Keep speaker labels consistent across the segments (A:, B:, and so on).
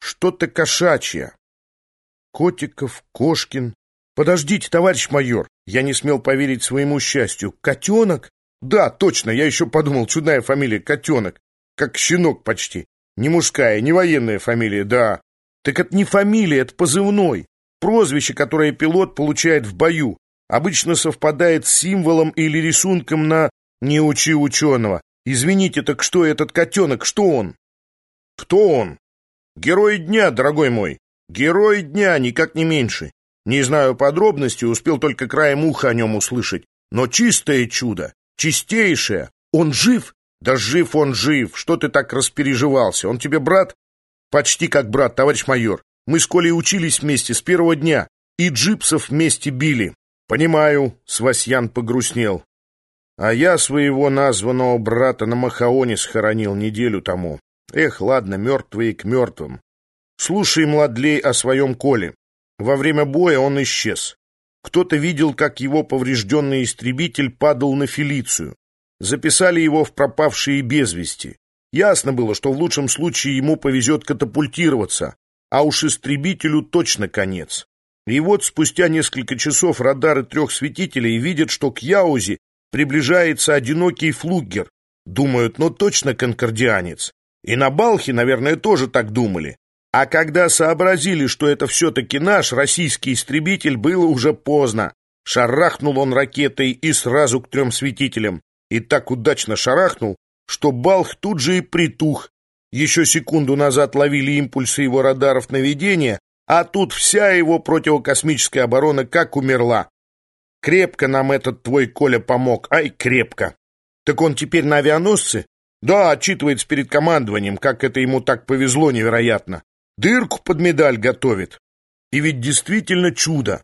A: что-то кошачье. Котиков, Кошкин. Подождите, товарищ майор, я не смел поверить своему счастью. Котенок? Да, точно, я еще подумал, чудная фамилия Котенок. Как щенок почти. Не мужская, не военная фамилия, да. Так это не фамилия, это позывной. Прозвище, которое пилот получает в бою. Обычно совпадает с символом или рисунком на «не учи ученого». Извините, так что этот котенок, что он? Кто он? Герой дня, дорогой мой. Герой дня, никак не меньше. Не знаю подробностей, успел только краем уха о нем услышать. Но чистое чудо, чистейшее. Он жив? Да жив он жив. Что ты так распереживался? Он тебе брат? Почти как брат, товарищ майор. Мы с Колей учились вместе с первого дня. И джипсов вместе били. Понимаю, Свасьян погрустнел. А я своего названного брата на Махаоне схоронил неделю тому. Эх, ладно, мертвые к мертвым. Слушай, младлей, о своем Коле. Во время боя он исчез. Кто-то видел, как его поврежденный истребитель падал на Фелицию. Записали его в пропавшие без вести. Ясно было, что в лучшем случае ему повезет катапультироваться, а уж истребителю точно конец. И вот спустя несколько часов радары трех светителей видят, что к Яузе приближается одинокий флугер. Думают, ну точно конкордианец. И на Балхе, наверное, тоже так думали. А когда сообразили, что это все-таки наш российский истребитель, было уже поздно. Шарахнул он ракетой и сразу к трем светителям. И так удачно шарахнул, что Балх тут же и притух. Еще секунду назад ловили импульсы его радаров наведения, а тут вся его противокосмическая оборона как умерла. Крепко нам этот твой Коля помог, ай, крепко. Так он теперь на авианосце? Да, отчитывается перед командованием, как это ему так повезло невероятно. Дырку под медаль готовит. И ведь действительно чудо.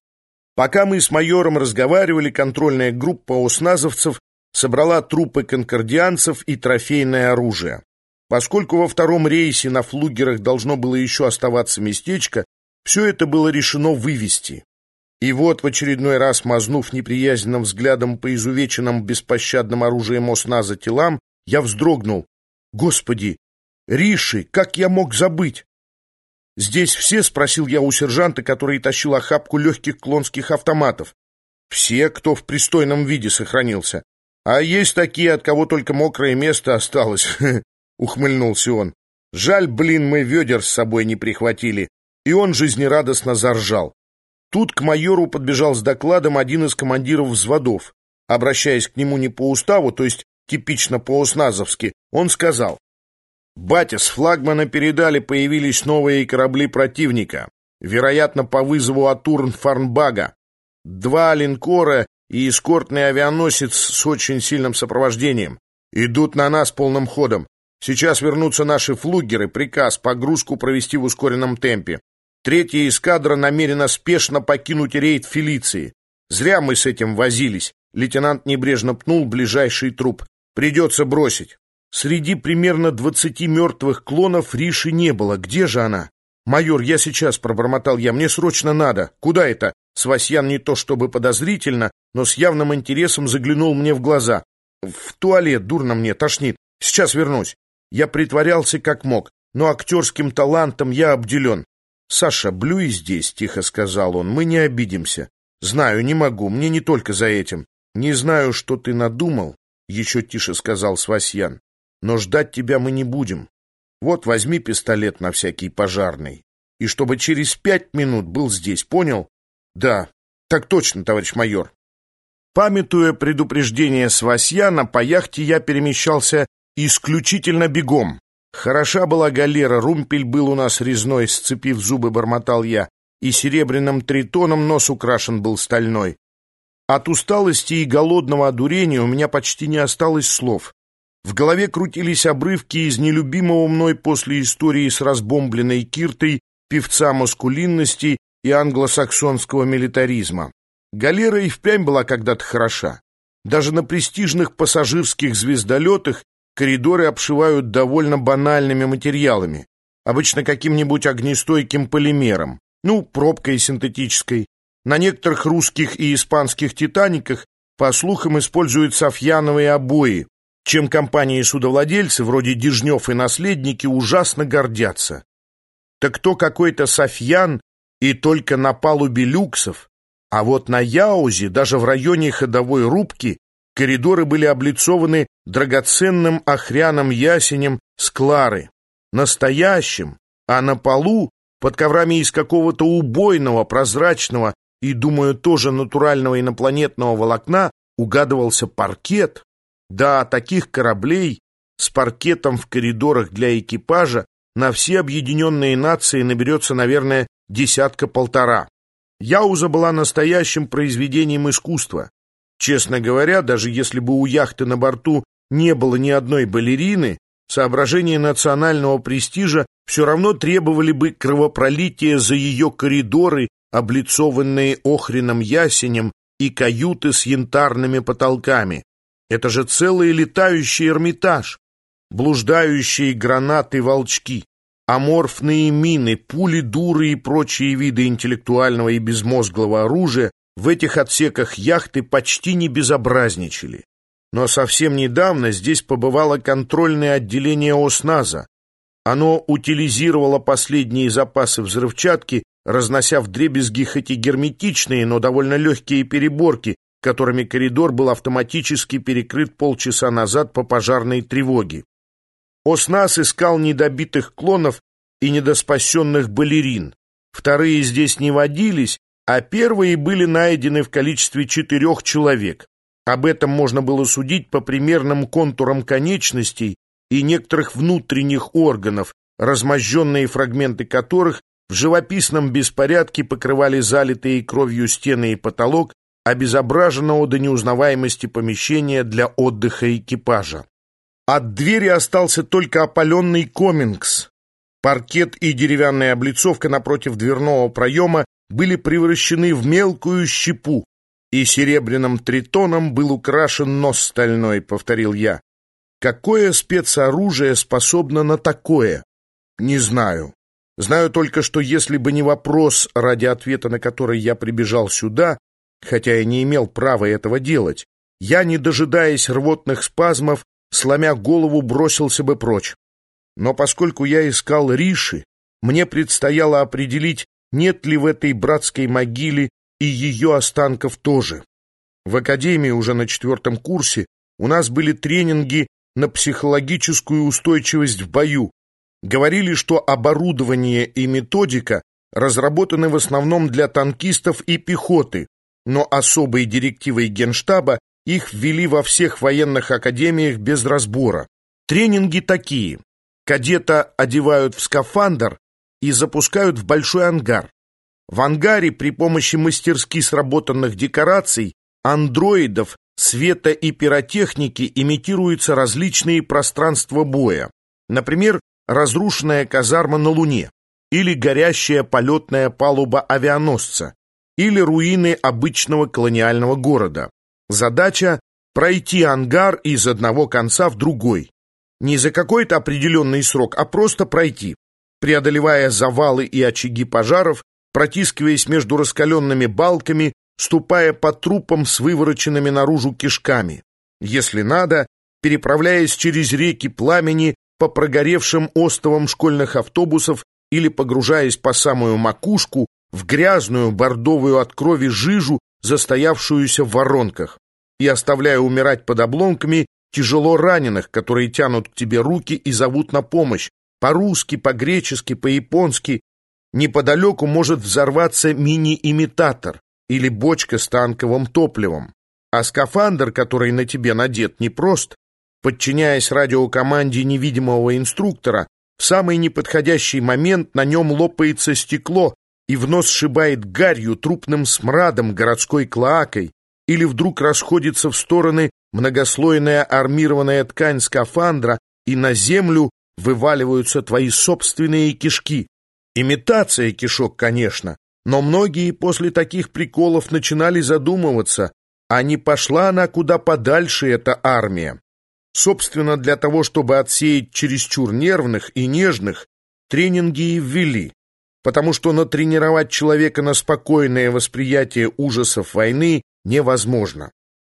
A: Пока мы с майором разговаривали, контрольная группа осназовцев собрала трупы конкордианцев и трофейное оружие. Поскольку во втором рейсе на флугерах должно было еще оставаться местечко, все это было решено вывести. И вот в очередной раз, мазнув неприязненным взглядом по изувеченным беспощадным оружием осназа телам, я вздрогнул. Господи! Риши, как я мог забыть? «Здесь все?» — спросил я у сержанта, который тащил охапку легких клонских автоматов. «Все, кто в пристойном виде сохранился. А есть такие, от кого только мокрое место осталось», — ухмыльнулся он. «Жаль, блин, мы ведер с собой не прихватили». И он жизнерадостно заржал. Тут к майору подбежал с докладом один из командиров взводов. Обращаясь к нему не по уставу, то есть типично по-усназовски, он сказал, «Батя, с флагмана передали, появились новые корабли противника, вероятно, по вызову Атурн Фарнбага. Два линкора и эскортный авианосец с очень сильным сопровождением. Идут на нас полным ходом. Сейчас вернутся наши флугеры, приказ погрузку провести в ускоренном темпе. Третья эскадра намерена спешно покинуть рейд Фелиции. Зря мы с этим возились. Лейтенант небрежно пнул ближайший труп. Придется бросить. Среди примерно двадцати мертвых клонов Риши не было. Где же она? «Майор, я сейчас», — пробормотал я, — «мне срочно надо». «Куда это?» Свасьян не то чтобы подозрительно, но с явным интересом заглянул мне в глаза. «В туалет, дурно мне, тошнит. Сейчас вернусь». Я притворялся как мог, но актерским талантом я обделен. «Саша, блюй здесь», — тихо сказал он, — «мы не обидимся». «Знаю, не могу, мне не только за этим». «Не знаю, что ты надумал», — еще тише сказал Свасьян. «Но ждать тебя мы не будем. Вот возьми пистолет на всякий пожарный. И чтобы через пять минут был здесь, понял?» «Да, так точно, товарищ майор». Памятуя предупреждение Свасьяна, по яхте я перемещался исключительно бегом. Хороша была галера, румпель был у нас резной, сцепив зубы, бормотал я, и серебряным тритоном нос украшен был стальной. От усталости и голодного одурения у меня почти не осталось слов. В голове крутились обрывки из нелюбимого мной после истории с разбомбленной киртой певца маскулинности и англосаксонского милитаризма. Галера и впрямь была когда-то хороша. Даже на престижных пассажирских звездолетах коридоры обшивают довольно банальными материалами, обычно каким-нибудь огнестойким полимером, ну, пробкой синтетической, на некоторых русских и испанских «Титаниках» по слухам используют софьяновые обои, чем компании-судовладельцы вроде Дежнев и наследники ужасно гордятся. так то какой-то Софьян и только на палубе люксов. А вот на Яузе, даже в районе ходовой рубки, коридоры были облицованы драгоценным охряным ясенем с Клары, настоящим, а на полу, под коврами из какого-то убойного, прозрачного и, думаю, тоже натурального инопланетного волокна, угадывался паркет. Да, таких кораблей с паркетом в коридорах для экипажа на все объединенные нации наберется, наверное, десятка-полтора. Яуза была настоящим произведением искусства. Честно говоря, даже если бы у яхты на борту не было ни одной балерины, соображения национального престижа все равно требовали бы кровопролития за ее коридоры, облицованные охрином ясенем, и каюты с янтарными потолками. Это же целый летающий Эрмитаж, блуждающие гранаты-волчки, аморфные мины, пули, дуры и прочие виды интеллектуального и безмозглого оружия в этих отсеках яхты почти не безобразничали. Но совсем недавно здесь побывало контрольное отделение ОСНАЗа. Оно утилизировало последние запасы взрывчатки, разнося дребезги хоть и герметичные, но довольно легкие переборки, которыми коридор был автоматически перекрыт полчаса назад по пожарной тревоге. ОСНАС искал недобитых клонов и недоспасенных балерин. Вторые здесь не водились, а первые были найдены в количестве четырех человек. Об этом можно было судить по примерным контурам конечностей и некоторых внутренних органов, размозженные фрагменты которых в живописном беспорядке покрывали залитые кровью стены и потолок обезображенного до неузнаваемости помещения для отдыха экипажа. От двери остался только опаленный комингс. Паркет и деревянная облицовка напротив дверного проема были превращены в мелкую щепу, и серебряным тритоном был украшен нос стальной, повторил я. Какое спецоружие способно на такое? Не знаю. Знаю только, что если бы не вопрос, ради ответа на который я прибежал сюда, хотя и не имел права этого делать, я, не дожидаясь рвотных спазмов, сломя голову, бросился бы прочь. Но поскольку я искал Риши, мне предстояло определить, нет ли в этой братской могиле и ее останков тоже. В академии уже на четвертом курсе у нас были тренинги на психологическую устойчивость в бою. Говорили, что оборудование и методика разработаны в основном для танкистов и пехоты, но особой директивой Генштаба их ввели во всех военных академиях без разбора. Тренинги такие. Кадета одевают в скафандр и запускают в большой ангар. В ангаре при помощи мастерски сработанных декораций, андроидов, света и пиротехники имитируются различные пространства боя. Например, разрушенная казарма на Луне, или горящая полетная палуба авианосца, или руины обычного колониального города. Задача — пройти ангар из одного конца в другой. Не за какой-то определенный срок, а просто пройти, преодолевая завалы и очаги пожаров, протискиваясь между раскаленными балками, ступая по трупам с вывороченными наружу кишками. Если надо, переправляясь через реки пламени по прогоревшим остовам школьных автобусов или погружаясь по самую макушку в грязную бордовую от крови жижу, застоявшуюся в воронках, и оставляя умирать под обломками тяжело раненых, которые тянут к тебе руки и зовут на помощь, по-русски, по-гречески, по-японски. Неподалеку может взорваться мини-имитатор или бочка с танковым топливом. А скафандр, который на тебе надет, непрост. Подчиняясь радиокоманде невидимого инструктора, в самый неподходящий момент на нем лопается стекло, и в нос сшибает гарью, трупным смрадом, городской клоакой, или вдруг расходится в стороны многослойная армированная ткань скафандра, и на землю вываливаются твои собственные кишки. Имитация кишок, конечно, но многие после таких приколов начинали задумываться, а не пошла она куда подальше эта армия. Собственно, для того, чтобы отсеять чересчур нервных и нежных, тренинги и ввели потому что натренировать человека на спокойное восприятие ужасов войны невозможно.